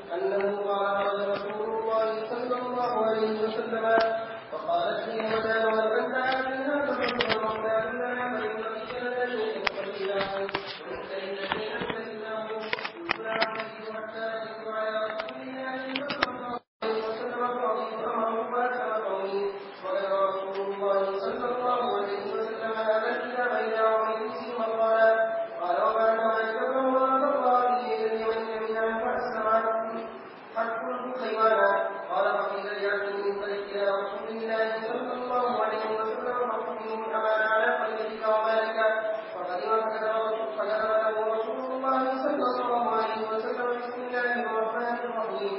قال رسول الله صلى الله عليه وسلم فقالت لي وسام أنت آتينا فقلت ربنا لنا فإن بقي لنا شيء قليلا وإنت إن شيئا فإنه كنا نحدث حتى نجد على رسول الله صلى الله عليه وسلم فأعطيت أمره فأتى قومي وقال رسول الله صلى الله عليه وسلم هذا الكتاب إلى عمره وقال قال وما نهى كبره وأن الله به اليمن منها فأسلم فقلت خيوانا قال فقيل لعبد من طريق إلى رسول الله صلى الله عليه وسلم فقلت أمان على قلبك ومالك فقدم فكتب له رسول الله صلى الله عليه وسلم بسم الله الرحمن الرحيم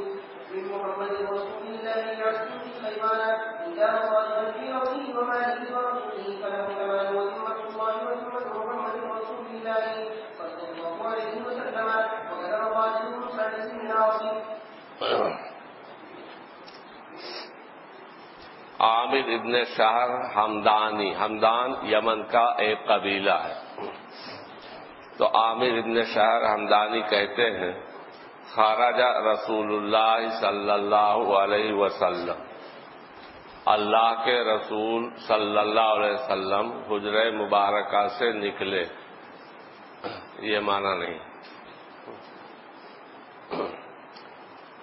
من محمد رسول الله يعزم في خيوانا إن كان صادقا في رسوله وماله ورسوله فله الأمان وذمة الله وذمة محمد رسول الله صلى الله عليه وسلم وكتب قاتل مسعد بن عاصم عامر ابن شہر ہمدانی ہمدان یمن کا ایک قبیلہ ہے۔ تو عامر ابن شہر ہمدانی کہتے ہیں، خارجہ رسول اللہ صلی اللہ علیہ وسلم، اللہ کے رسول صلی اللہ علیہ وسلم حجر مبارکہ سے نکلے۔ یہ مانا نہیں۔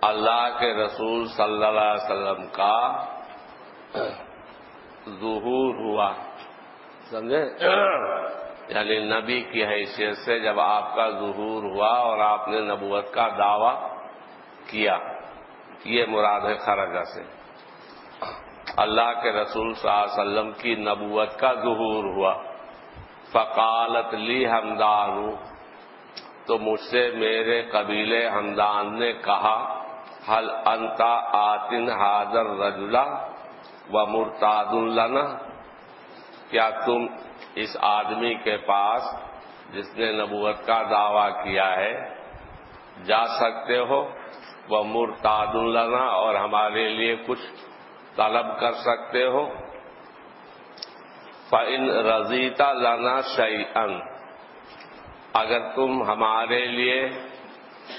اللہ کے رسول صلی اللہ علیہ وسلم کا ظہور ہوا۔ سمجھے؟ یعنی نبی کی حیثیت سے جب آپ کا ظہور ہوا اور آپ نے نبوت کا دعوی کیا، یہ مراد ہے خرجہ سے۔ اللہ کے رسول صلی اللہ علیہ وسلم کی نبوت کا ظہور ہوا۔ فقالت لی ہمدان تو مجھ سے میرے قبیلے ہمدان نے کہا حل انتا آتن حاضر رجلا و مرتاد النا کیا تم اس آدمی کے پاس جس نے نبوت کا دعویٰ کیا ہے جا سکتے ہو؟ وہ مرتاد النا اور ہمارے لیے کچھ طلب کر سکتے ہو؟ فن رضیتا لنا شعی اگر تم ہمارے لیے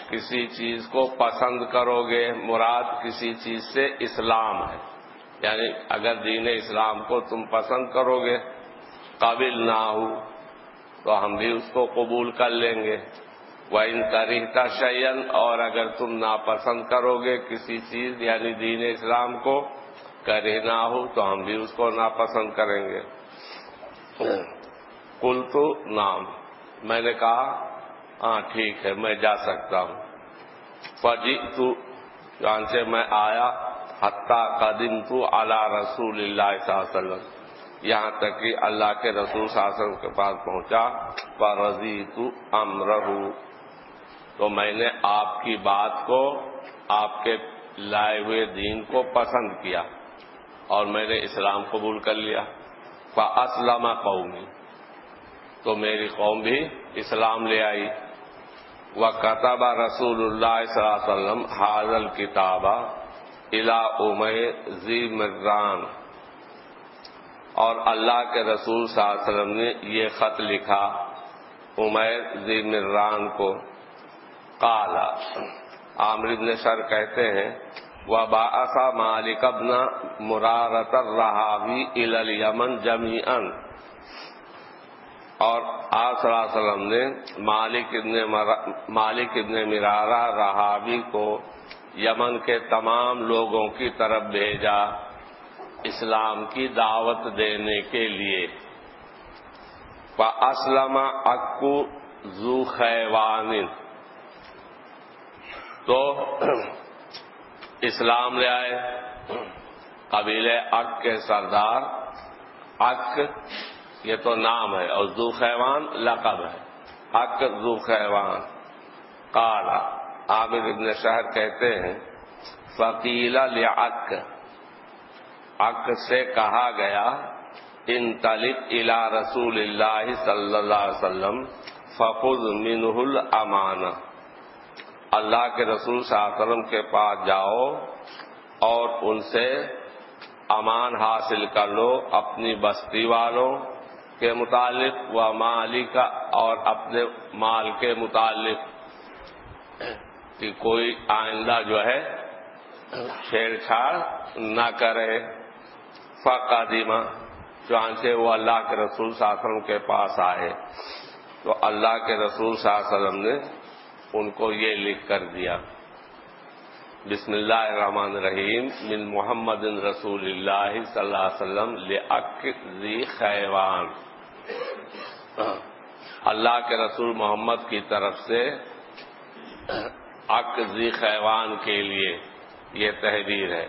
کسی چیز کو پسند کرو گے، مراد کسی چیز سے اسلام ہے۔ یعنی اگر دین اسلام کو تم پسند کرو گے، قابل نہ ہو، تو ہم بھی اس کو قبول کر لیں گے۔ وہ ان تریحتا شعین اور اگر تم ناپسند کرو گے کسی چیز یعنی دین اسلام کو کرے نہ ہو، تو ہم بھی اس کو ناپسند کریں گے۔ کل تو نام میں نے کہا ہاں ٹھیک ہے، میں جا سکتا ہوں۔ فجی تو جان سے میں آیا حتیٰ قدیم تو اللہ رسول اللہ صلی اللہ علیہ وسلم۔ یہاں تک کہ اللہ کے رسول صلی اللہ علیہ وسلم کے پاس پہنچا پر رضی تو امر تو میں نے آپ کی بات کو، آپ کے لائے ہوئے دین کو پسند کیا اور میں نے اسلام قبول کر لیا۔ اسلم قومی تو میری قوم بھی اسلام لے آئی۔ وہ کتب رسول اللہ صلی اللہ علیہ وسلم حاضل کتابہ الا عمر زی مران اور اللہ کے رسول صلی اللہ علیہ وسلم نے یہ خط لکھا عمیر زی مران کو۔ کالا عامر بن شر کہتے ہیں وہ باقا مالک ابن مرارت رہاوی ال یمن جمی اور آپ صلی اللہ علیہ وسلم نے مالک ابن مالک ابن مرارہ رہاوی کو یمن کے تمام لوگوں کی طرف بھیجا اسلام کی دعوت دینے کے لیے۔ اسلم اکو زو خیوان تو اسلام لے آئے قبیل اک کے سردار۔ اک یہ تو نام ہے اور زو خیوان لقب ہے۔ اک زو خیوان۔ کالا عامر ابن شہر کہتے ہیں فقیلا لک اک سے کہا گیا، ان طلب الا رسول اللہ صلی اللہ علیہ وسلم فخذ منہ الامان اللہ کے رسول صلی اللہ علیہ وسلم کے پاس جاؤ اور ان سے امان حاصل کر لو، اپنی بستی والوں کے متعلق و مالی کا اور اپنے مال کے متعلق۔ کہ کوئی آئندہ جو ہے چھیڑ چھاڑ نہ کرے۔ فقادیمہ چانچے وہ اللہ کے رسول صلی اللہ علیہ وسلم کے پاس آئے۔ تو اللہ کے رسول صلی اللہ علیہ وسلم نے ان کو یہ لکھ کر دیا۔ بسم اللہ الرحمن الرحیم، من محمد رسول اللہ صلی اللہ علیہ وسلم لعقی خیوان۔ اللہ کے رسول محمد کی طرف سے اقضی خیوان کے لیے یہ تحریر ہے۔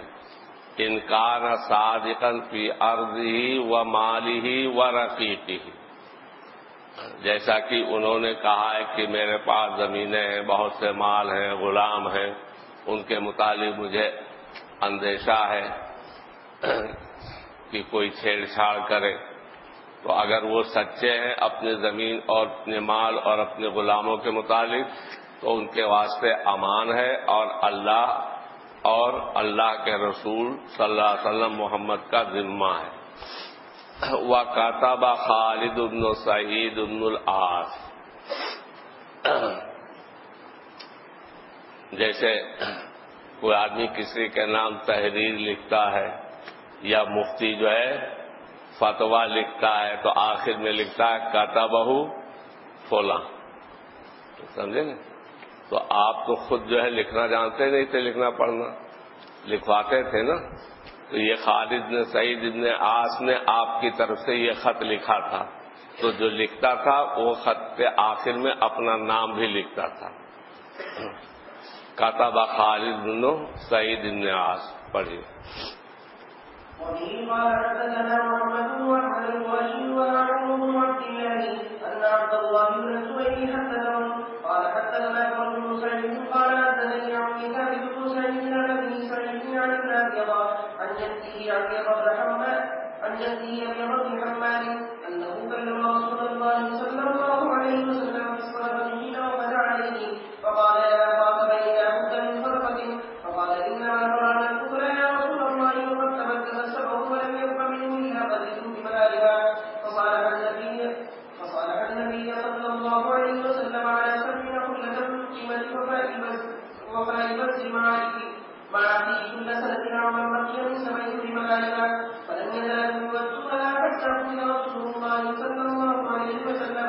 انکار صادقن فی عرض ہی و مالی ہی و رقیقی جیسا کہ انہوں نے کہا ہے کہ میرے پاس زمینیں ہیں، بہت سے مال ہیں، غلام ہیں، ان کے متعلق مجھے اندیشہ ہے کہ کوئی چھیڑ چھاڑ کرے۔ تو اگر وہ سچے ہیں اپنی زمین اور اپنے مال اور اپنے غلاموں کے متعلق تو ان کے واسطے امان ہے اور اللہ اور اللہ کے رسول صلی اللہ علیہ وسلم محمد کا ذمہ ہے۔ وہ کاتابہ خالد ابن سعید ابن العاص۔ جیسے کوئی آدمی کسی کے نام تحریر لکھتا ہے یا مفتی جو ہے فتوا لکھتا ہے تو آخر میں لکھتا ہے کاتا بہو فولا سمجھے نا؟ تو آپ تو خود جو ہے لکھنا جانتے نہیں تھے، لکھنا پڑھنا۔ لکھواتے تھے نا۔ تو یہ خالد نے، سعید ابن آس نے آپ کی طرف سے یہ خط لکھا تھا۔ تو جو لکھتا تھا، وہ خط کے آخر میں اپنا نام بھی لکھتا تھا۔ کاتابہ خالد بن سعید ابن آس پڑھیے۔ وفيه يعني أن عبد الله بن سويد حدثهم قال حدثنا ابن بن سعيد. قال حدثني عمي ثابت بن سعيد عن ابي سعيد عن ابن ابيض عن جده ابيض بن حماد. عن جده ابيض بن حماد. انه كلم رسول الله صلى الله عليه وسلم في الصلاه حين وقد عليه. فقال يا فاطمه اذا كنت من صدقه فقال انما نرانا الكفر يا رسول الله وقد تبدل السبب ولم يبق منه الا قليل بمالها فصالح النبي فصالح النبي صلى الله عليه وسلم على سبعين خلة من قيمة وفاء بزر معارك معارك كل سنة عمن بقي من سبعين بمالها فلم يزال يوجه لها حتى قتل رسول الله صلى الله عليه وسلم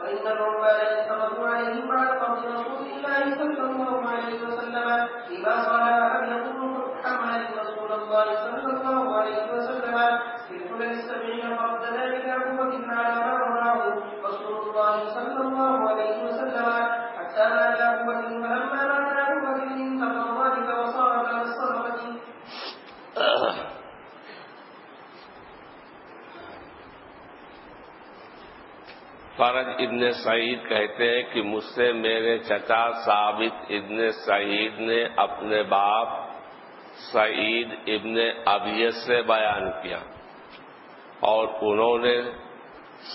وإن العمال اتخذوا عليه بعد قبض رسول الله صلى الله عليه وسلم فيما صالح أبيض حمال رسول الله صلى الله عليه وسلم في الحلل السبعين فرد ذلك أبو بكر على ما رآه رسول الله صلى الله عليه وسلم حتى مات أبو بكر فلما مات أبو بكر انتقض ذلك وصار على الصدقة فرج ابن سعید کہتے ہیں کہ مجھ سے میرے چچا ثابت ابن سعید نے اپنے باپ سعید ابن ابیت سے بیان کیا اور انہوں نے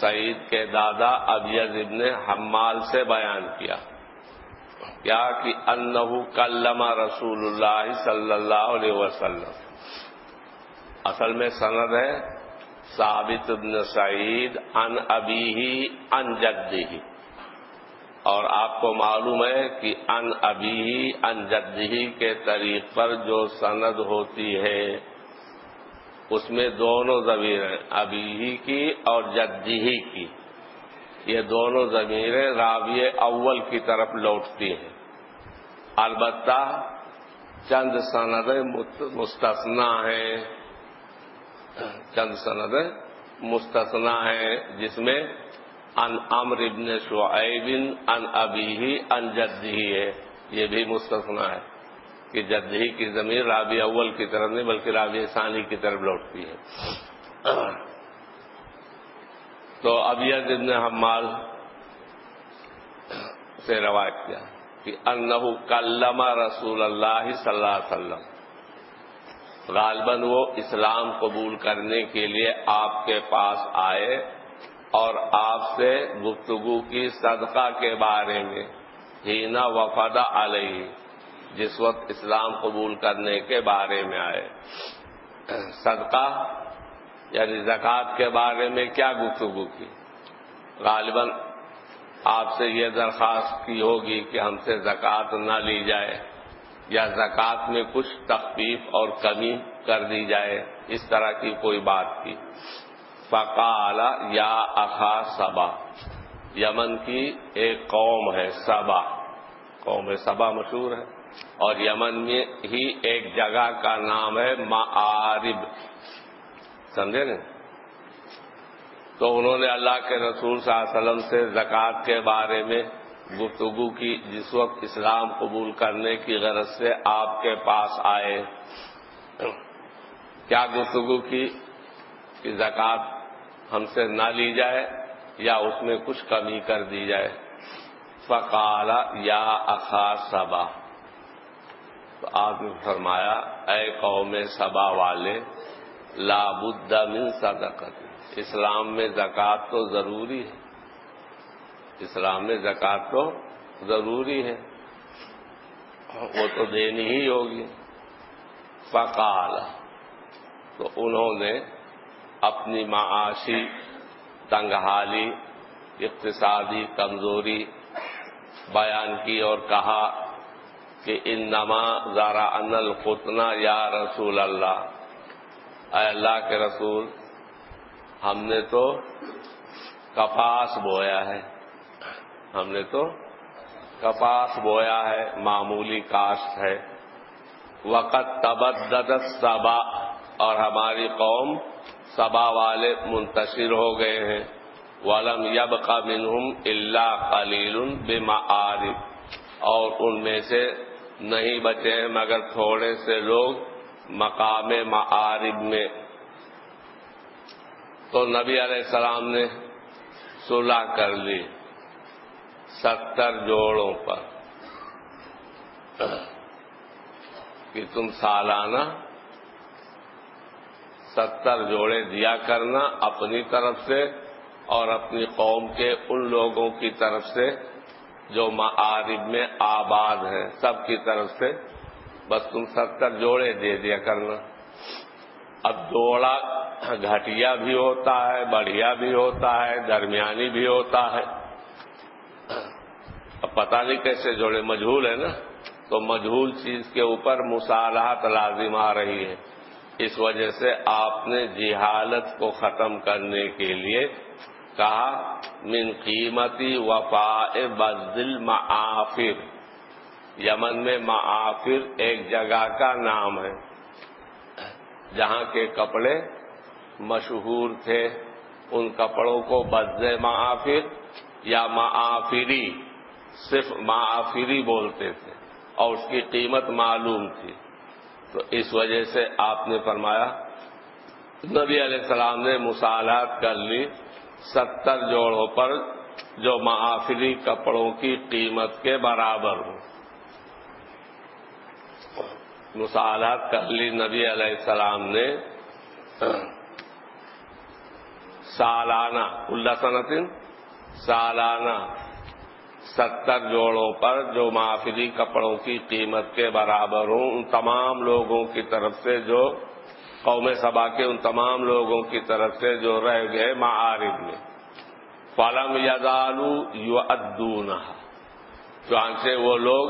سعید کے دادا ابیز ابن حمال سے بیان کیا۔ کیا کہ انہو کلمہ رسول اللہ صلی اللہ علیہ وسلم۔ اصل میں سند ہے ثابت ابن سعید ان ابی ہی ان جدی ہی اور آپ کو معلوم ہے کہ ان ابی ہی ان جدی کے طریق پر جو سند ہوتی ہے، اس میں دونوں زمینیں ابی ہی کی اور جدی ہی کی۔ یہ دونوں زمینیں راوی اول کی طرف لوٹتی ہیں۔ البتہ چند سندیں مستثنا ہیں۔ چند سندیں مستثنا ہیں جس میں ان امر ابن شعیب ان ابی ہی ان جدی ہے۔ یہ بھی مستثنا ہے کہ جدی کی زمین رابع اول کی طرف نہیں بلکہ رابع ثانی کی طرف لوٹتی ہے۔ تو ابیت ابن حمال سے روایت کیا کہ انہو کلمہ رسول اللہ صلی اللہ علیہ وسلم۔ غالباً وہ اسلام قبول کرنے کے لیے آپ کے پاس آئے اور آپ سے گفتگو کی صدقہ کے بارے میں ہینا وفادہ علیہ جس وقت اسلام قبول کرنے کے بارے میں آئے۔ صدقہ یعنی زکوٰۃ کے بارے میں کیا گفتگو کی؟ غالباً آپ سے یہ درخواست کی ہوگی کہ ہم سے زکوٰۃ نہ لی جائے۔ یا زکوٰۃ میں کچھ تخفیف اور کمی کر دی جائے، اس طرح کی کوئی بات کی۔ فقال، یا اخا سبا، یمن کی ایک قوم ہے، سبا۔ قوم سبا مشہور ہے۔ اور یمن میں ہی ایک جگہ کا نام ہے، معارب۔ سمجھے نا تو انہوں نے اللہ کے رسول صلی اللہ علیہ وسلم سے زکوٰۃ کے بارے میں گفتگو کی جس وقت اسلام قبول کرنے کی غرض سے آپ کے پاس آئے۔ کیا گفتگو کی کہ زکوٰۃ ہم سے نہ لی جائے یا اس میں کچھ کمی کر دی جائے۔ فقال، یا اخا سبا۔ تو آپ نے فرمایا، اے قوم سبا والے لابد من صدقت۔ اسلام میں زکوٰۃ تو ضروری ہے۔ اسلام میں زکوٰۃ تو ضروری ہے۔ وہ تو دینی ہی ہوگی فقال، تو انہوں نے اپنی معاشی تنگحالی اقتصادی کمزوری بیان کی اور کہا کہ ان نما ذرا ان الفتنا یا رسول اللہ۔ اے اللہ کے رسول، ہم نے تو کپاس بویا ہے۔ ہم نے تو کپاس بویا ہے، معمولی کاشت ہے۔ وقت تبدد سبا اور ہماری قوم سبا والے منتشر ہو گئے ہیں۔ ولم یب کا منہم اللہ قلیل بمعارف۔ اور ان میں سے نہیں بچے ہیں، مگر تھوڑے سے لوگ مقام معارب میں۔ تو نبی علیہ السلام نے صلح کر لی۔ ستر جوڑوں پر۔ کہ تم سالانہ ستر جوڑے دیا کرنا اپنی طرف سے اور اپنی قوم کے ان لوگوں کی طرف سے جو معارب میں آباد ہیں، سب کی طرف سے بس تم ستر جوڑے دے دیا کرنا۔ اب جوڑا گھٹیا بھی ہوتا ہے، بڑھیا بھی ہوتا ہے، درمیانی بھی ہوتا ہے۔ پتہ نہیں کیسے جوڑے، مجھول ہے نا؟ تو مجھول چیز کے اوپر مصالحت لازم آ رہی ہے اس وجہ سے آپ نے جہالت کو ختم کرنے کے لیے کہا، من قیمتی وفا بزل معافر. یمن میں معافر ایک جگہ کا نام ہے، جہاں کے کپڑے مشہور تھے۔ ان کپڑوں کو بز معافر یا معافری صرف معافری بولتے تھے اور اس کی قیمت معلوم تھی۔ تو اس وجہ سے آپ نے فرمایا، نبی علیہ السلام نے مصالحات کر لی ستر جوڑوں پر جو معافری کپڑوں کی قیمت کے برابر ہوں۔ مصالحات کر لی نبی علیہ السلام نے۔ سالانہ اللہ صنعتن سالانہ ستر جوڑوں پر جو معافری کپڑوں کی قیمت کے برابر ہوں، ان تمام لوگوں کی طرف سے جو قوم سبا کے ان تمام لوگوں کی طرف سے جو رہ گئے معارف میں۔ فلم یزالو یو ادون چانچے وہ لوگ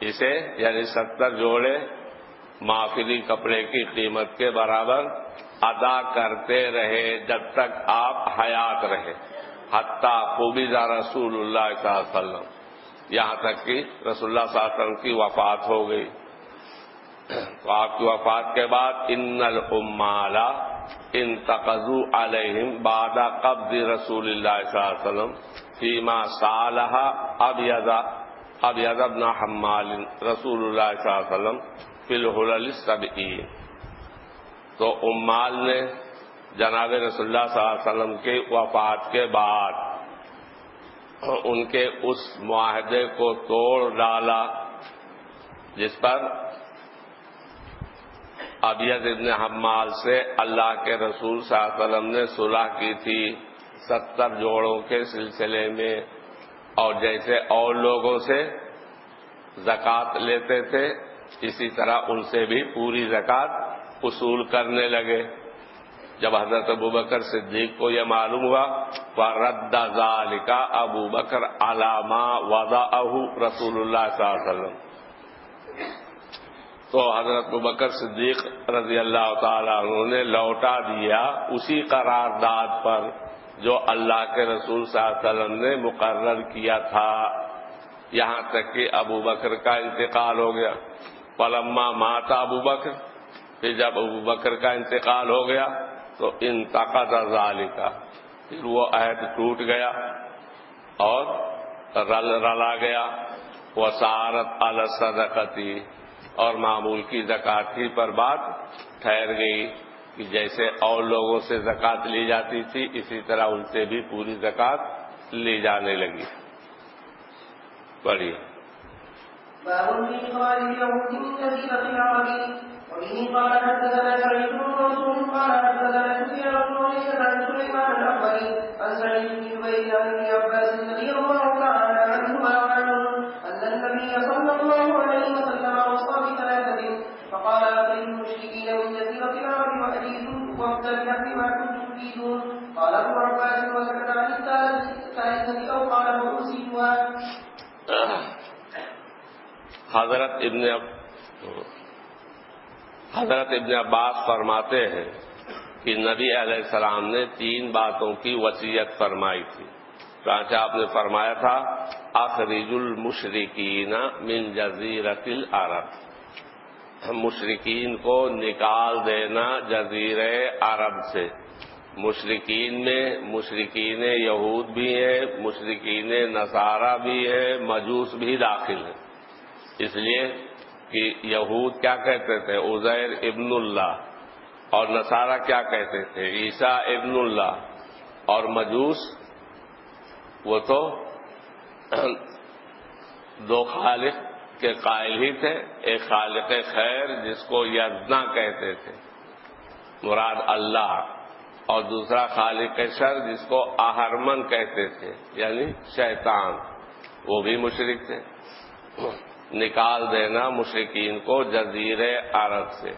اسے یعنی ستر جوڑے معافری کپڑے کی قیمت کے برابر ادا کرتے رہے جب تک آپ حیات رہے۔ حتیٰ خوبیزہ رسول اللہ صلی اللہ علیہ وسلم۔ یہاں تک کہ رسول اللہ صلی اللہ علیہ وسلم کی وفات ہو گئی۔ تو آپ کی وفات کے بعد ان المالا ان تقزو علیہم بادہ قبض رسول اللہ صلی اللہ علیہ وسلم فیما صالح اب یزا اب یزب نہ حمال رسول اللہ صلی اللہ علیہ وسلم فی الحل سب تو امال نے جناب رسول اللہ صلی اللہ علیہ وسلم کے وفات کے بعد ان کے اس معاہدے کو توڑ ڈالا، جس پر ابیت ابن حمال سے اللہ کے رسول صلی اللہ علیہ وسلم نے صلح کی تھی ستر جوڑوں کے سلسلے میں۔ اور جیسے اور لوگوں سے زکوٰۃ لیتے تھے، اسی طرح ان سے بھی پوری زکوٰۃ اصول کرنے لگے۔ جب حضرت ابو بکر صدیق کو یہ معلوم ہوا وہ رد ابو بکر علامہ وضا رسول اللہ صلی اللہ علیہ وسلم۔ تو حضرت بکر صدیق رضی اللہ تعالیٰ عنہ نے لوٹا دیا اسی قرارداد پر جو اللہ کے رسول صلی اللہ علیہ وسلم نے مقرر کیا تھا۔ یہاں تک کہ ابو بکر کا انتقال ہو گیا۔ پلما ماتا ابو بکر، پھر جب ابو بکر کا انتقال ہو گیا تو انتقاد کا پھر وہ عہد ٹوٹ گیا اور رل رلا گیا۔ وہ سارت الصدقتی اور معمول کی زکاتی پر بات ٹھہر گئی کہ جیسے اور لوگوں سے زکات لی جاتی تھی، اسی طرح ان سے بھی پوری زکات لی جانے لگی۔ پڑھیے۔ وبه قال حدثنا سعيد بن منصور قال حدثنا سفيان بن عيينة عن سليمان الأخبري عن سعيد بن جبير عن ابن عباس رضي الله تعالى عنهما وعنهم أن النبي صلى الله عليه وسلم أوصى بثلاثة فقال أخرج المشركين من جزيرة العرب وأجيزوا وفد بحق ما كنتم تريدون قال ابن عباس وسكت عن الثالثة أو قال فأوصيتها حضرت ابن حضرت ابن عباس فرماتے ہیں کہ نبی علیہ السلام نے تین باتوں کی وصیت فرمائی تھی۔ چانچہ آپ نے فرمایا تھا اخریج المشرقین من جزیرت العرب۔ مشرقین کو نکال دینا جزیر عرب سے۔ مشرقین میں مشرقین یہود بھی ہیں مشرقین نصارہ بھی ہیں، مجوس بھی داخل ہیں۔ اس لیے کہ یہود کیا کہتے تھے؟ عزیر ابن اللہ۔ اور نصارہ کیا کہتے تھے؟ عیسیٰ ابن اللہ۔ اور مجوس، وہ تو دو خالق کے قائل ہی تھے۔ ایک خالق خیر، جس کو یزنا کہتے تھے۔ مراد اللہ۔ اور دوسرا خالق شر، جس کو آہرمن کہتے تھے یعنی شیطان۔ وہ بھی مشرق تھے۔ نکال دینا مشرقین کو جزیر عرب سے۔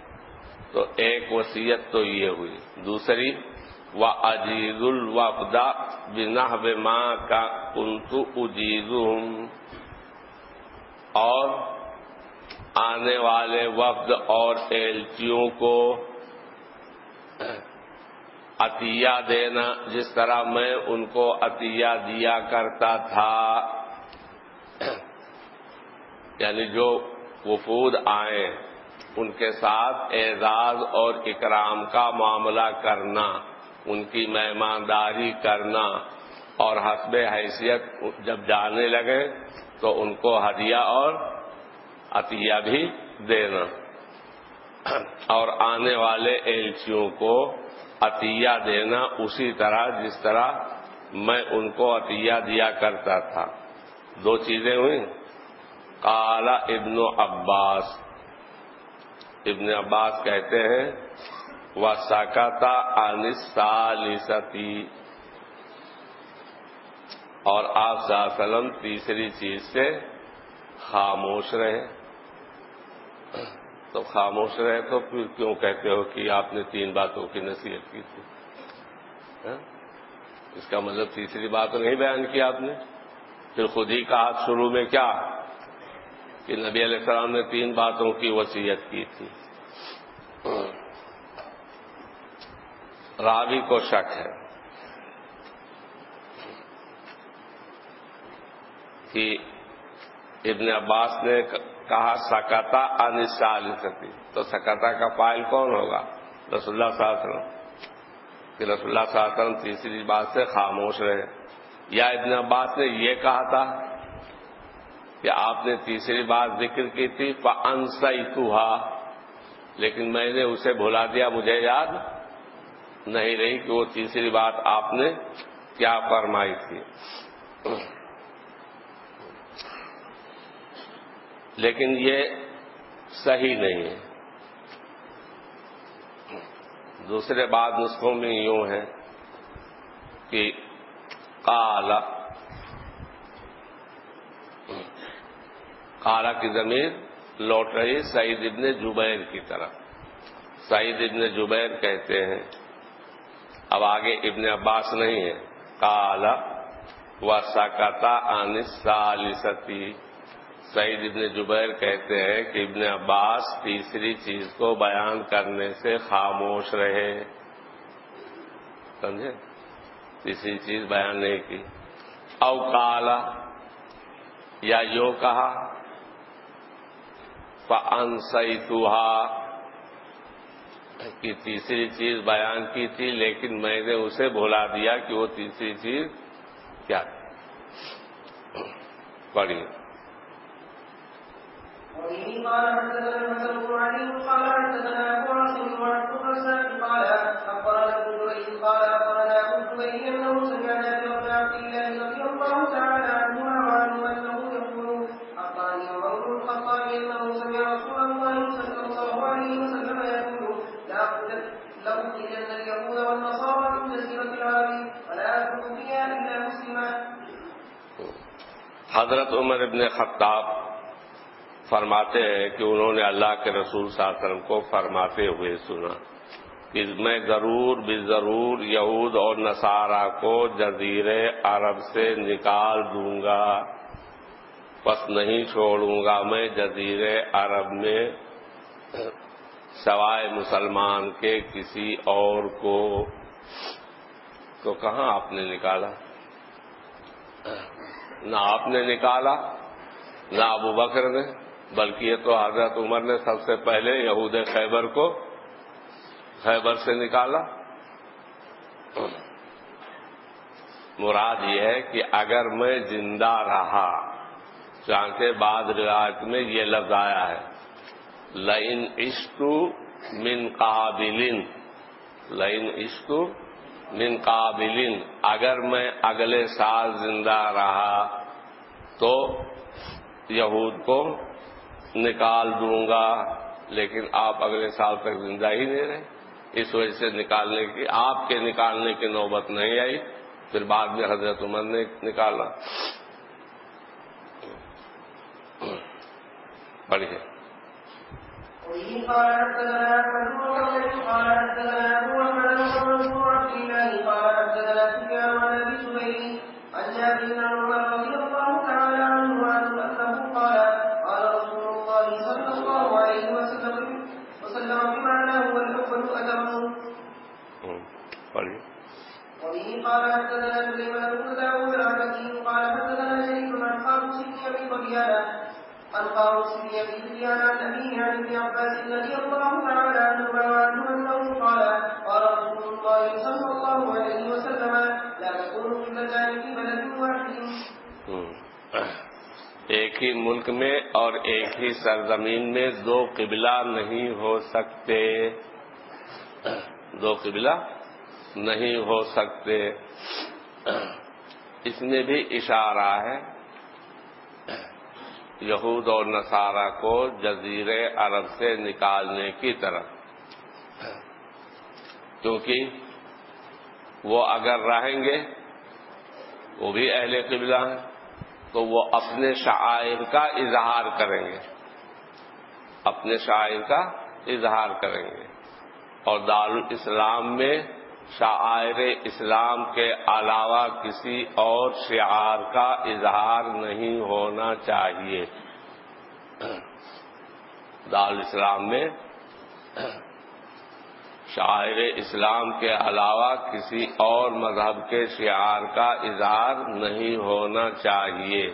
تو ایک وسیعت تو یہ ہوئی۔ دوسری و عجیز الوفدا بنا ماں کا کنتو اجیز اور آنے والے وفد اور ایلچیوں کو عطیہ دینا۔ جس طرح میں ان کو عطیہ دیا کرتا تھا۔ یعنی جو وفود آئے، ان کے ساتھ اعزاز اور اکرام کا معاملہ کرنا، ان کی مہمانداری کرنا اور حسب حیثیت جب جانے لگے تو ان کو ہدیہ اور عطیہ بھی دینا۔ اور آنے والے ایلچیوں کو عطیہ دینا اسی طرح جس طرح میں ان کو عطیہ دیا کرتا تھا۔ دو چیزیں ہوئیں۔ کالا ابن عباس۔ ابن عباس کہتے ہیں وہ سکتا انسالیستی اور آپ وسلم تیسری چیز سے خاموش رہے تو خاموش رہے تو پھر کیوں کہتے ہو کہ آپ نے تین باتوں کی نصیحت کی تھی؟ ہاں؟ اس کا مطلب تیسری بات نہیں بیان کی آپ نے۔ پھر خود ہی کہا شروع میں کیا؟ کہ نبی علیہ السلام نے تین باتوں کی وصیت کی تھی۔ راوی کو شک ہے کہ ابن عباس نے کہا، سکتا انسال سکتی تو سکتا کا فائل کون ہوگا؟ رسول اللہ صلی اللہ علیہ وسلم۔ کہ رسول اللہ صلی اللہ علیہ وسلم تیسری بات سے خاموش رہے۔ یا ابن عباس نے یہ کہا تھا کہ آپ نے تیسری بات ذکر کی تھی انسائی لیکن میں نے اسے بھلا دیا، مجھے یاد نہیں رہی کہ وہ تیسری بات آپ نے کیا فرمائی تھی۔ لیکن یہ صحیح نہیں ہے۔ دوسرے بعد نسخوں میں یوں ہے کہ کالا کالا کی زمین لوٹ رہی سعید ابن جبیر کی طرف۔ سعید ابن جبیر کہتے ہیں، اب آگے ابن عباس نہیں ہے۔ کالا و سکتا انسالستی سعید ابن جبیر کہتے ہیں کہ ابن عباس تیسری چیز کو بیان کرنے سے خاموش رہے۔ سمجھے؟ تیسری چیز بیان نہیں کی۔ او کالا یا یو کہا فن کی تیسری چیز بیان کی تھی، لیکن میں نے اسے بھلا دیا کہ وہ تیسری چیز کیا تھی۔ قال حدثنا الحسن بن علي قال حدثنا ابو عاصم وعبد الرزاق قال اخبرنا ابن جريج قال اخبرنا ابو جريج انه سمع جابر بن عبد الله رضي الله تعالى عنهما وعنه انه يقول اخبرني عمر بن الخطاب انه سمع رسول الله صلى الله عليه وسلم يقول لا لأخرجن اليهود والنصارى من جزيرة العرب ولا أدخل فيها إلا مسلما حضرت عمر ابن خطاب فرماتے ہیں کہ انہوں نے اللہ کے رسول صلی اللہ علیہ وسلم کو فرماتے ہوئے سنا کہ میں ضرور بھی ضرور یہود اور نصارہ کو جزیر عرب سے نکال دوں گا۔ بس نہیں چھوڑوں گا میں جزیر عرب میں سوائے مسلمان کے کسی اور کو۔ تو کہاں آپ نے نکالا؟ نہ آپ نے نکالا، نہ ابو بکر نے، بلکہ یہ تو حضرت عمر نے سب سے پہلے یہود خیبر کو خیبر سے نکالا۔ مراد یہ ہے کہ اگر میں زندہ رہا، چانکہ بعد روایت میں یہ لفظ آیا ہے لائن عشق من قابل لائن عشق من قابل اگر میں اگلے سال زندہ رہا تو یہود کو نکال دوں گا، لیکن آپ اگلے سال تک زندہ ہی نہیں رہے۔ اس وجہ سے نکالنے کی، آپ کے نکالنے کی نوبت نہیں آئی۔ پھر بعد میں حضرت عمر نے نکالا۔ پڑھیے عبد قال حدثنا سليمان بن داود العنزي قال حدثنا شريك عن قابوس بن ابي عن عن ابن عباس رضي الله تعالى عنهما وعنه انه قال قال رسول الله صلى الله عليه وسلم، لا تكون قبلتان في بلد واحد. ایک ہی ملک میں اور ایک ہی سرزمین میں دو قبلہ نہیں ہو سکتے۔ دو قبلہ نہیں ہو سکتے۔ اس میں بھی اشارہ ہے۔ یہود اور نصارہ کو جزیر عرب سے نکالنے کی طرف۔ کیونکہ وہ اگر رہیں گے، وہ بھی اہل قبلہ ہیں، تو وہ اپنے شاعر کا اظہار کریں گے۔ اپنے شاعر کا اظہار کریں گے۔ اور دارالاسلام میں شاعر اسلام کے علاوہ کسی اور شعار کا اظہار نہیں ہونا چاہیے۔ دارالاسلام میں شاعر اسلام کے علاوہ کسی اور مذہب کے شعار کا اظہار نہیں ہونا چاہیے۔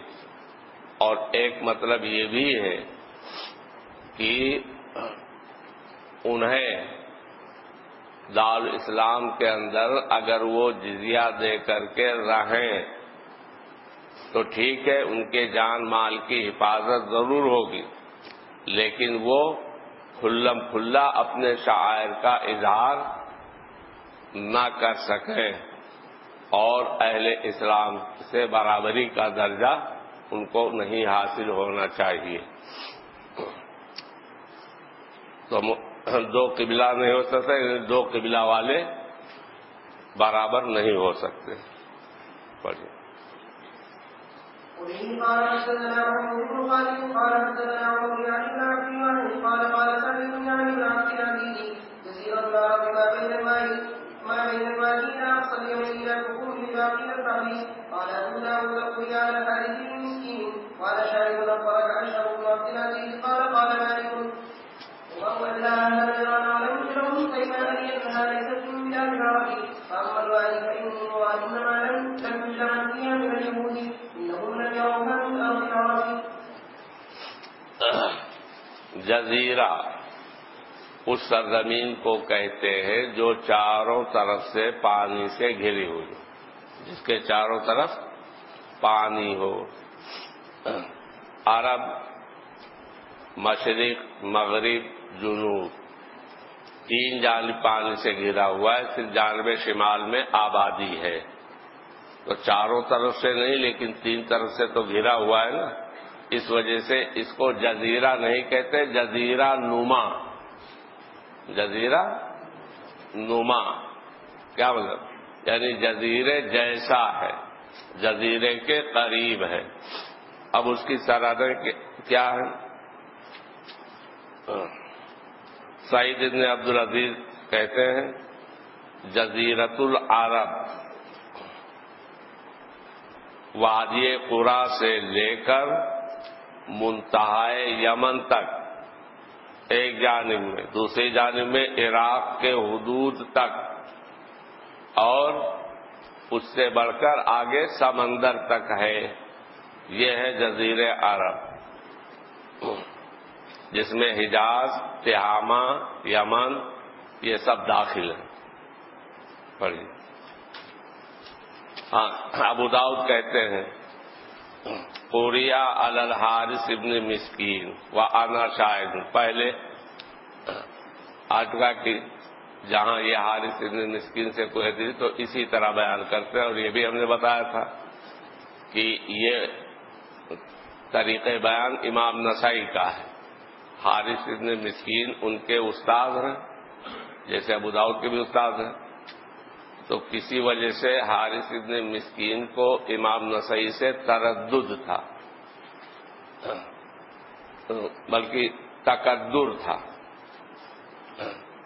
اور ایک مطلب یہ بھی ہے کہ انہیں دار اسلام کے اندر اگر وہ جزیہ دے کر کے رہیں تو ٹھیک ہے، ان کے جان مال کی حفاظت ضرور ہوگی۔ لیکن وہ کھلم کھلا اپنے شاعر کا اظہار نہ کر سکیں اور اہل اسلام سے برابری کا درجہ ان کو نہیں حاصل ہونا چاہیے۔ تو دو قبلہ نہیں ہو سکتے، دو قبلہ والے برابر نہیں ہو سکتے۔ پڑھیے۔ وبه قال جزیرہ اس سرزمین کو کہتے ہیں جو چاروں طرف سے پانی سے گھری ہوئی جس کے چاروں طرف پانی ہو۔ عرب، مشرق، مغرب جنوب تین جانب پانی سے گھرا ہوا ہے، صرف جانب شمال میں آبادی ہے۔ تو چاروں طرف سے نہیں، لیکن تین طرف سے تو گھرا ہوا ہے نا۔ اس وجہ سے اس کو جزیرہ نہیں کہتے، جزیرہ نما۔ جزیرہ نما۔ کیا مطلب؟ یعنی جزیرے جیسا ہے، جزیرے کے قریب ہے۔ اب اس کی سرحدیں کیا ہے سعید ابن عبد العزیز کہتے ہیں جزیرت العرب وادی قرا سے لے کر منتہا یمن تک، ایک جانب میں، دوسری جانب میں عراق کے حدود تک، اور اس سے بڑھ کر آگے سمندر تک ہے۔ یہ ہے جزیر عرب۔ جس میں حجاز تہامہ یمن، یہ سب داخل ہیں۔ پڑھیے۔ ہاں ابو داؤد کہتے ہیں پوریا الحارث ابن مسکین و آنا شاہد پہلے آٹکا کی جہاں یہ حارث ابن مسکین سے کوئی تھی تو اسی طرح بیان کرتے ہیں۔ اور یہ بھی ہم نے بتایا تھا کہ یہ طریقہ بیان امام نسائی کا ہے۔ حارث ابن مسکین ان کے استاد ہیں، جیسے ابو داؤد کے بھی استاد ہیں۔ تو کسی وجہ سے حارث ابن مسکین کو امام نسائی سے تردد تھا۔ بلکہ تقدر تھا۔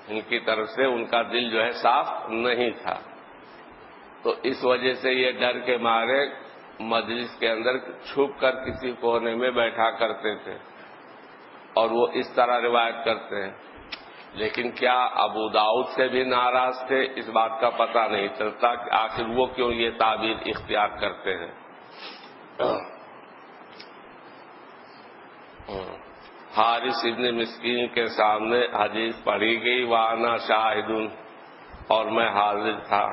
ان کی طرف سے ان کا دل جو ہے صاف نہیں تھا۔ تو اس وجہ سے یہ ڈر کے مارے مجلس کے اندر چھپ کر کسی کونے میں بیٹھا کرتے تھے۔ اور وہ اس طرح روایت کرتے ہیں۔ لیکن کیا ابو داؤد سے بھی ناراض تھے؟ اس بات کا پتہ نہیں چلتا کہ آخر وہ کیوں یہ تعبیر اختیار کرتے ہیں۔ حارث ابن مسکین کے سامنے حدیث پڑھی گئی وانا شاہد، اور میں حاضر تھا۔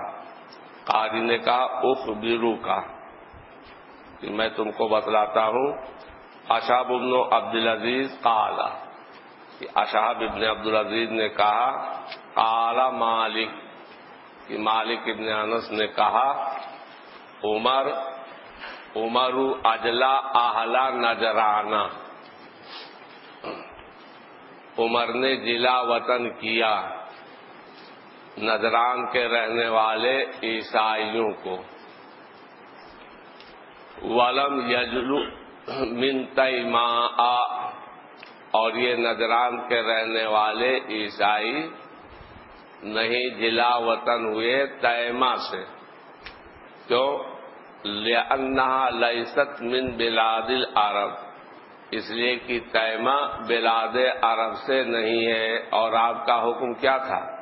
قاری نے کہا اخ بیرو کا کہ میں تم کو بتلاتا ہوں۔ اشاب ابن عبد العزیز کالا اشاب ابن عبد العزیز نے کہا کالا مالک، کہ مالک ابن انس نے کہا، عمر عمر اجلا اہلا نجرانہ۔ عمر نے ضلع وطن کیا، نجران کے رہنے والے عیسائیوں کو۔ ولم یجلو من تیما اور یہ نجران کے رہنے والے عیسائی نہیں ضلع وطن ہوئے تیما سے۔ کیوں؟ لأنها لیست من بلاد العرب۔ اس لیے کہ تیمہ بلاد عرب سے نہیں ہے۔ اور آپ کا حکم کیا تھا؟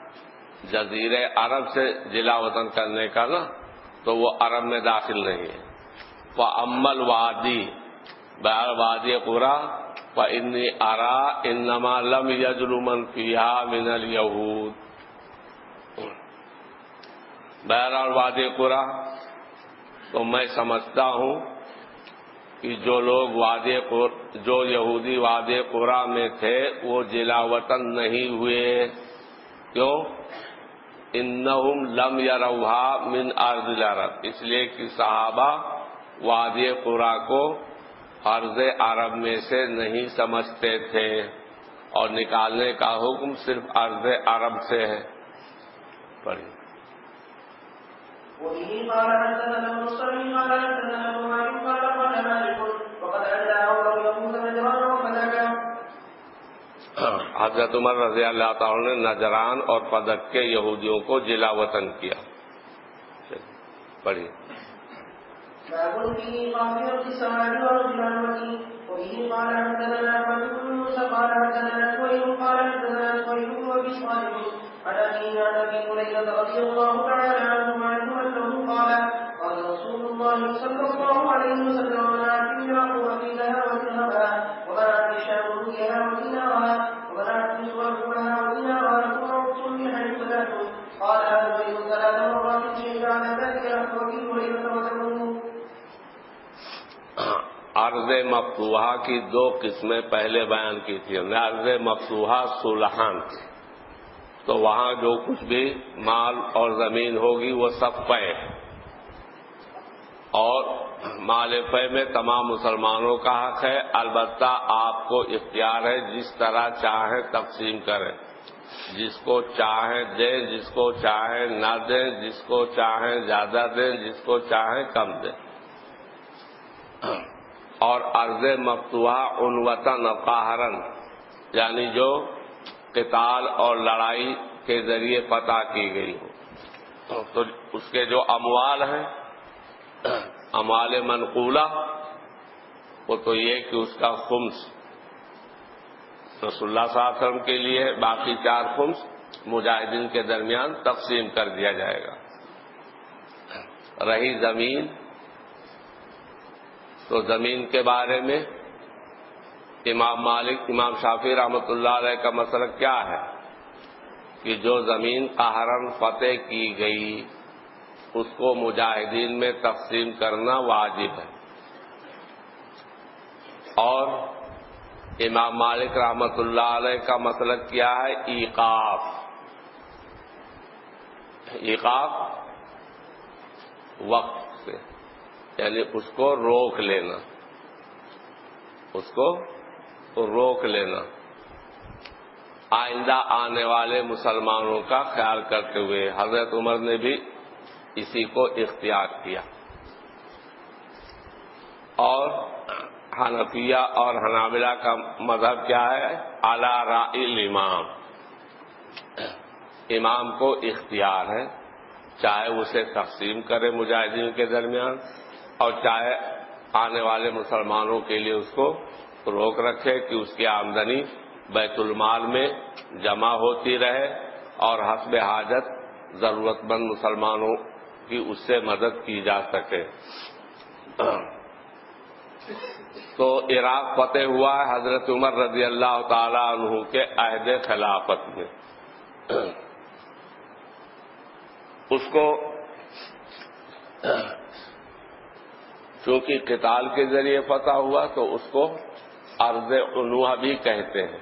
جزیر عرب سے ضلع وطن کرنے کا نا؟ تو وہ عرب میں داخل نہیں ہے۔ وہ امل وادی بہر وادی پورا و انی ارا انما لم یجرمن فیہا من الیہود بہرحال وادی پورا تو میں سمجھتا ہوں کہ جو لوگ وادی جو یہودی وادی قرا میں تھے، وہ ضلع وطن نہیں ہوئے۔ کیوں؟ انہم لم یروہا من ارض العرب۔ اس لیے کہ صحابہ وادی قرا کو ارض عرب میں سے نہیں سمجھتے تھے اور نکالنے کا حکم صرف ارض عرب سے ہے۔ پڑھی وبه قال حدثنا ابن الصلي قال حدثنا ابن مالك قال قال مالك وقد أدى عمر يقول نجران وفدك حضرت عمر رضی اللہ تعالی نے نجران اور پدک کے یہودیوں کو جلا وطن کیا۔ پڑھی باب في إيقاف وقت السماء والجنانة وبه قال حدثنا أحمد بن موسى قال حدثنا سويد قال حدثنا سويد بن صالح عن أبيه عن أبي هريرة رضي الله تعالى عنه عنه أنه قال قال رسول الله صلى الله عليه وسلم عرض مفتوحہ کی دو قسمیں پہلے بیان کی تھی۔ ہم نے عرض مفتوحہ سلحان تو وہاں جو کچھ بھی مال اور زمین ہوگی وہ سب پے اور مال پے میں تمام مسلمانوں کا حق ہے۔ البتہ آپ کو اختیار ہے جس طرح چاہیں تقسیم کریں۔ جس کو چاہیں دیں، جس کو چاہیں نہ دیں، جس کو چاہیں زیادہ دیں، جس کو چاہیں کم دیں۔ اور عرض مفتوحہ ان وطن قاہرن یعنی جو قتال اور لڑائی کے ذریعے فتح کی گئی ہو۔ تو اس کے جو اموال ہیں، اموال منقولہ، وہ تو یہ کہ اس کا خمس۔ رسول اللہ صلی اللہ علیہ وسلم کے لیے باقی چار خمس مجاہدین کے درمیان تقسیم کر دیا جائے گا۔ رہی زمین تو زمین کے بارے میں امام مالک، امام شافی رحمۃ اللہ علیہ کا مسئلہ کیا ہے؟ کہ جو زمین قہرن فتح کی گئی، اس کو مجاہدین میں تقسیم کرنا واجب ہے۔ اور امام مالک رحمۃ اللہ علیہ کا مسئلہ کیا ہے؟ ایقاف۔ ایقاف وقت یعنی اس کو روک لینا۔ اس کو روک لینا۔ آئندہ آنے والے مسلمانوں کا خیال کرتے ہوئے حضرت عمر نے بھی اسی کو اختیار کیا۔ اور حنفیہ اور حنابلہ کا مذہب کیا ہے؟ اعلی رائل امام امام کو اختیار ہے، چاہے اسے تقسیم کرے مجاہدین کے درمیان اور چاہے آنے والے مسلمانوں کے لیے اس کو روک رکھے کہ اس کی آمدنی بیت المال میں جمع ہوتی رہے اور حسب حاجت ضرورت مند مسلمانوں کی اس سے مدد کی جا سکے۔ تو عراق فتح ہوا ہے حضرت عمر رضی اللہ تعالی عنہ کے عہد خلافت میں۔ اس کو چونکہ قتال کے ذریعے فتح ہوا تو اس کو عرض عنوا بھی کہتے ہیں۔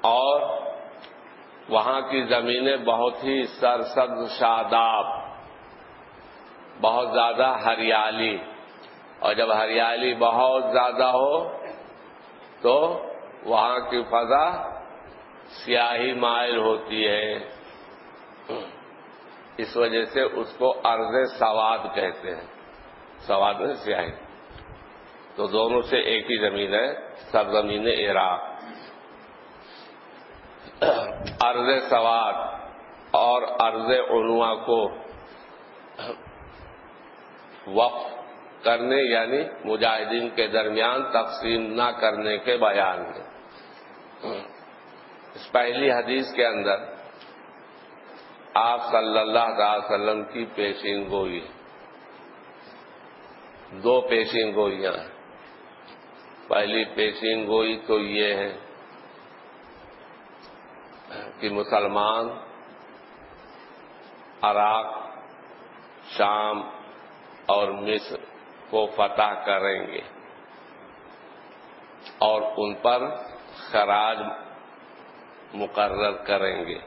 اور وہاں کی زمینیں بہت ہی سرسبز شاداب، بہت زیادہ ہریالی۔ اور جب ہریالی بہت زیادہ ہو تو وہاں کی فضا سیاہی مائل ہوتی ہے۔ اس وجہ سے اس کو ارض سواد کہتے ہیں۔ سواد میں سیاہی تو دونوں سے ایک ہی زمین ہے، سرزمین عراق۔ ارض سواد اور ارض عنوا کو وقف کرنے یعنی مجاہدین کے درمیان تقسیم نہ کرنے کے بیان میں اس پہلی حدیث کے اندر آپ صلی اللہ علیہ وسلم کی پیشین گوئی دو پیشین گوئیاں ہیں۔ پہلی پیشین گوئی تو یہ ہے کہ مسلمان عراق، شام اور مصر کو فتح کریں گے اور ان پر خراج مقرر کریں گے۔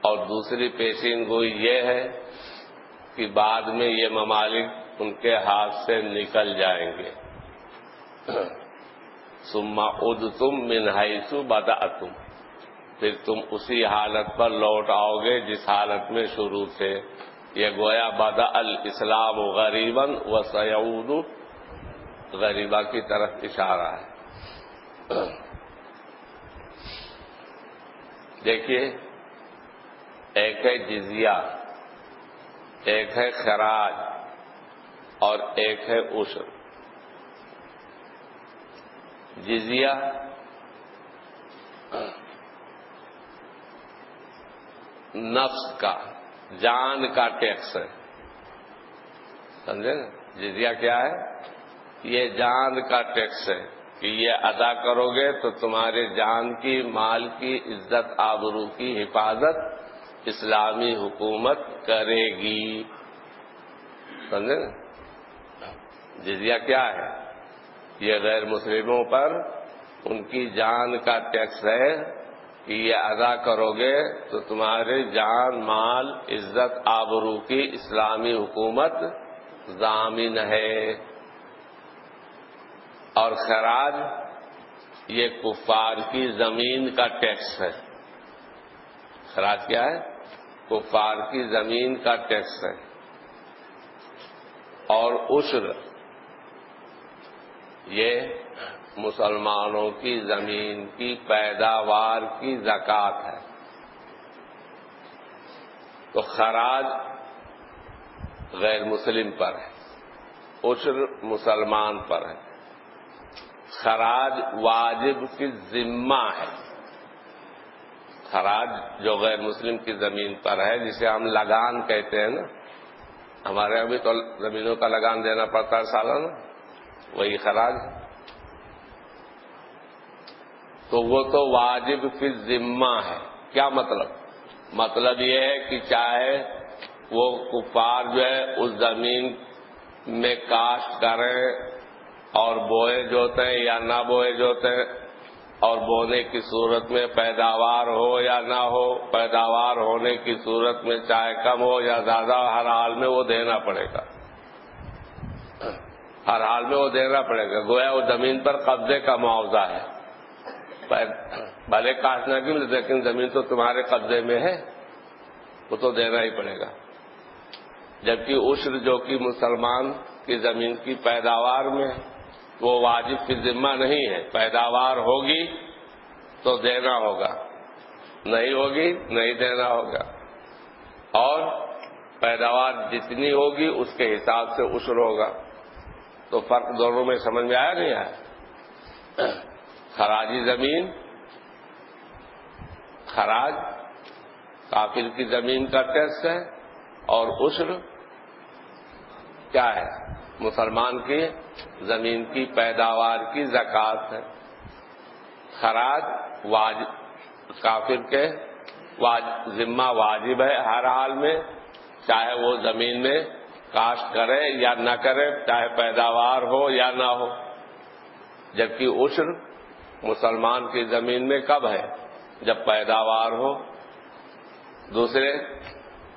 اور دوسری پیشین گوئی یہ ہے کہ بعد میں یہ ممالک ان کے ہاتھ سے نکل جائیں گے۔ سما اد تم منہائیسو بدا تم پھر تم اسی حالت پر لوٹ آؤ گے جس حالت میں شروع سے یہ گویا بدا الاسلام غریباً و سعود غریبہ کی طرف اشارہ ہے۔ دیکھیے، ایک ہے جزیہ۔ ایک ہے خراج اور ایک ہے عشر جزیہ نفس کا، جان کا ٹیکس ہے۔ سمجھے نا؟ جزیہ کیا ہے؟ یہ جان کا ٹیکس ہے کہ یہ ادا کرو گے تو تمہارے جان کی، مال کی، عزت، آبرو کی حفاظت اسلامی حکومت کرے گی۔ سمجھے نا؟ جزیہ کیا ہے؟ یہ غیر مسلموں پر ان کی جان کا ٹیکس ہے کہ یہ ادا کرو گے تو تمہارے جان، مال، عزت، آبرو کی اسلامی حکومت ضامن ہے۔ اور خراج، یہ کفار کی زمین کا ٹیکس ہے۔ خراج کیا ہے؟ کفار کی زمین کا ٹیکس ہے اور عشر یہ مسلمانوں کی زمین کی پیداوار کی زکات ہے۔ تو خراج غیر مسلم پر ہے، عشر مسلمان پر ہے۔ خراج واجب کی ذمہ ہے۔ خراج جو غیر مسلم کی زمین پر ہے، جسے ہم لگان کہتے ہیں نا۔ ہمارے یہاں بھی تو زمینوں کا لگان دینا پڑتا ہے سالانہ۔ وہی خراج۔ تو وہ تو واجب کی ذمہ ہے۔ کیا مطلب؟ مطلب یہ ہے کہ چاہے وہ کفار جو ہے، اس زمین میں کاشت کریں اور بوئے جوتے ہیں یا نہ بوئے جوتے ہیں اور بونے کی صورت میں پیداوار ہو یا نہ ہو، پیداوار ہونے کی صورت میں چاہے کم ہو یا زیادہ، ہر حال میں وہ دینا پڑے گا۔ ہر حال میں وہ دینا پڑے گا۔ گویا وہ زمین پر قبضے کا معاوضہ ہے۔ بھلے کاٹ نہ کی لیکن زمین تو تمہارے قبضے میں ہے، وہ تو دینا ہی پڑے گا۔ جبکہ عشر جو کہ مسلمان کی زمین کی پیداوار میں وہ واجب کی ذمہ نہیں ہے، پیداوار ہوگی تو دینا ہوگا، نہیں ہوگی نہیں دینا ہوگا۔ اور پیداوار جتنی ہوگی اس کے حساب سے عشر ہوگا۔ تو فرق دونوں میں سمجھ میں آیا نہیں آیا؟ خراجی زمین، خراج کافر کی زمین کا ٹیکس ہے اور عشر کیا ہے؟ مسلمان کی زمین کی پیداوار کی زکات ہے۔ خراج واجب کافر کے ذمہ واجب ہے ہر حال میں، چاہے وہ زمین میں کاشت کرے یا نہ کرے، چاہے پیداوار ہو یا نہ ہو۔ جبکہ عشر مسلمان کی زمین میں کب ہے؟ جب پیداوار ہو۔ دوسرے،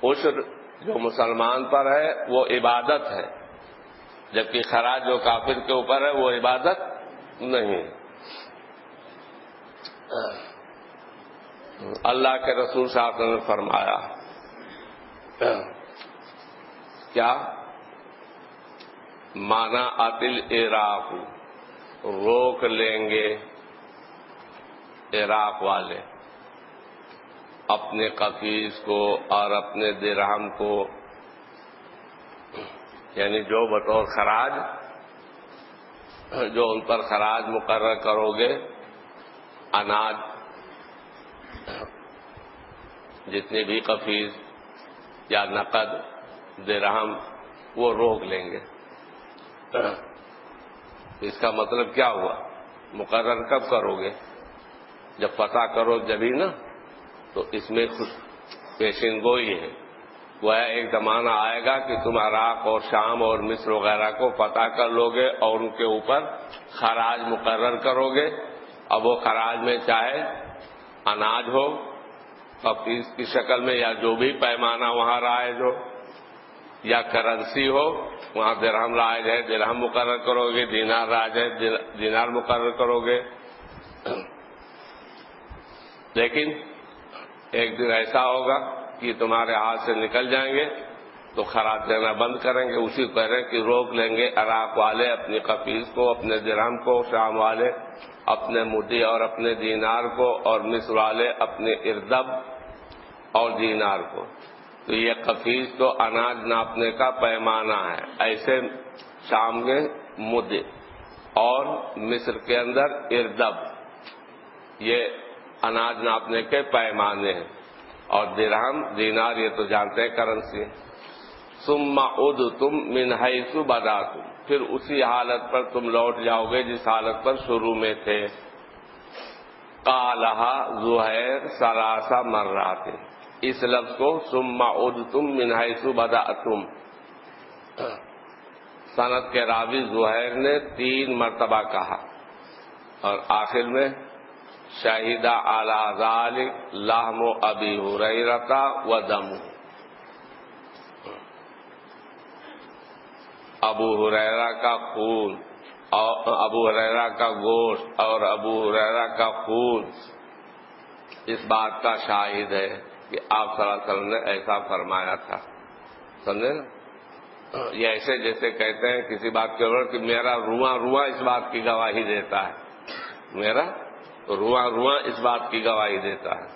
عشر جو مسلمان پر ہے، وہ عبادت ہے۔ جبکہ خراج جو کافر کے اوپر ہے، وہ عبادت نہیں اللہ کے رسول صاحب نے فرمایا، کیا؟ مانا عدل عراق روک لیں گے عراق والے۔ اپنے کفیز کو اور اپنے درہم کو یعنی جو بطور خراج، جو ان پر خراج مقرر کرو گے، اناج، جتنے بھی کفیز یا نقد، درہم، وہ روک لیں گے۔ اس کا مطلب کیا ہوا؟ مقرر کب کرو گے؟ جب پتہ کرو جبھی نا، تو اس میں خود پیشن گوئی ہے۔ وہ ایک زمانہ آئے گا کہ تم عراق اور شام اور مصر وغیرہ کو پتہ کر لو گے اور ان کے اوپر خراج مقرر کرو گے۔ اب وہ خراج میں چاہے اناج ہو فیس کی شکل میں یا جو بھی پیمانہ وہاں رائج ہو، یا کرنسی ہو، وہاں درہم رائج ہے، درہم مقرر کرو گے، دینار راج ہے دینار مقرر کرو گے۔ لیکن ایک دن ایسا ہوگا کہ تمہارے ہاتھ سے نکل جائیں گے تو خراب دینا بند کریں گے، اسی طرح کہ روک لیں گے۔ عراق والے اپنی کفیز کو، اپنے درہم کو، شام والے اپنے مدی اور اپنے دینار کو، اور مصر والے اپنے اردب اور دینار کو۔ تو یہ کفیز تو اناج ناپنے کا پیمانہ ہے۔ ایسے شام کے مدے اور مصر کے اندر اردب، یہ اناج ناپنے کے پیمانے ہیں۔ اور درہم دینار یہ تو جانتے ہیں کرنسی سما اد تم منہیسو بدا تم پھر اسی حالت پر تم لوٹ جاؤ گے جس حالت پر شروع میں تھے کالہ زہیر سراسا مر رہا تھے اس لفظ کو سما اد تم منہیسو بدا تم صنعت کے راوی زہیر نے تین مرتبہ کہا اور آخر میں شاہدہ اعلی لاہم و ابی ہریرتا و دم ابو ہریرا کا خون ابو ہریرا کا گوشت اور ابو ہریرا کا خون۔ اس بات کا شاہد ہے کہ آپ صلی اللہ علیہ وسلم نے ایسا فرمایا تھا۔ سمجھے نا؟ یہ ایسے جیسے کہتے ہیں کسی بات کے اوپر کہ میرا رواں رواں اس بات کی گواہی دیتا ہے۔ میرا رواں رواں اس بات کی گواہی دیتا ہے۔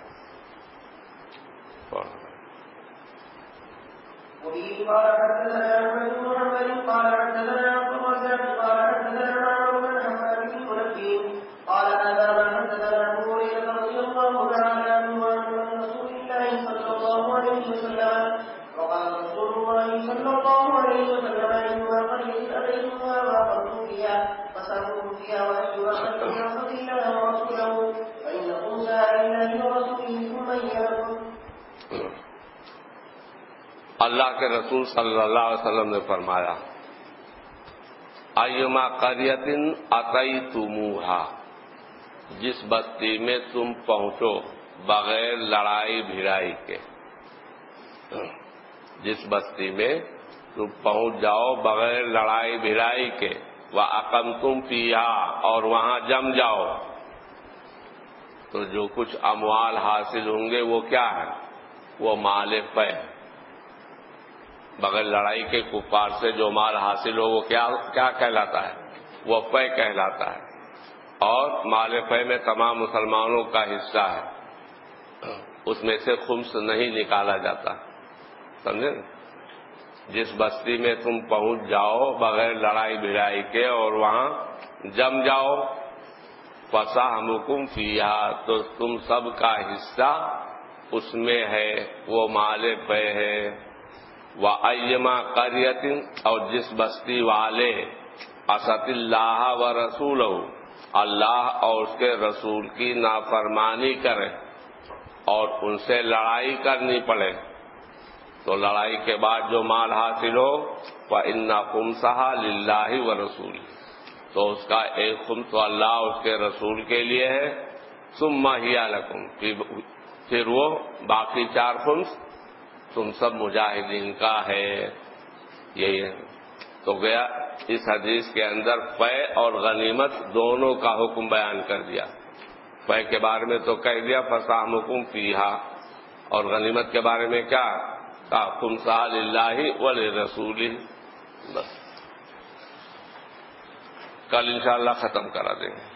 وبه قال حدثنا احمد بن محمد قال حدثنا عبد الرزاق قال حدثنا معمر بن حماد بن منبه قال هذا ما حدثنا ابو هريره رضي الله تعالى عنه عن رسول الله صلى الله عليه وسلم وقال رسول الله صلى الله عليه وسلم ايما قريه اتيتموها واقمتم فيها فسالوه فيها وايها خير يعصد الله ورسوله فانكم سائل الله ورسوله ثم اياكم اللہ کے رسول صلی اللہ علیہ وسلم نے فرمایا، ایما قریتن عطئی تموہا جس بستی میں تم پہنچو بغیر لڑائی بھیڑائی کے۔ جس بستی میں تم پہنچ جاؤ بغیر لڑائی بھیڑائی کے وہ عقم تم پیا اور وہاں جم جاؤ۔ تو جو کچھ اموال حاصل ہوں گے وہ کیا ہے وہ مال پے۔ بغیر لڑائی کے کپار سے جو مال حاصل ہو، وہ کیا کیا کہلاتا ہے؟ وہ پے کہلاتا ہے۔ اور مال پے میں تمام مسلمانوں کا حصہ ہے۔ اس میں سے خمس نہیں نکالا جاتا۔ سمجھے؟ جس بستی میں تم پہنچ جاؤ بغیر لڑائی بھڑائی کے اور وہاں جم جاؤ فسا ہم حکم فیا تو تم سب کا حصہ اس میں ہے، وہ مال پے ہے۔ وہ ایما قریتن اور جس بستی والے اسد اللہ و رسول اللہ اور اس کے رسول کی نافرمانی کرے اور ان سے لڑائی کرنی پڑے تو لڑائی کے بعد جو مال حاصل ہو وہ ان خمسہ لاہ و رسول تو اس کا ایک خم تو اللہ اس کے رسول کے لیے ہے سم ماہیا لکم پھر وہ باقی چار خمس تم سب مجاہدین کا ہے۔ یہی ہے تو گیا۔ اس حدیث کے اندر فے اور غنیمت دونوں کا حکم بیان کر دیا۔ فے کے بارے میں تو کہہ دیا فسام حکم فیحا اور غنیمت کے بارے میں کیا؟ کہا، تم سال اللہ ولی رسول بس۔ کل انشاءاللہ ختم کرا دیں گے۔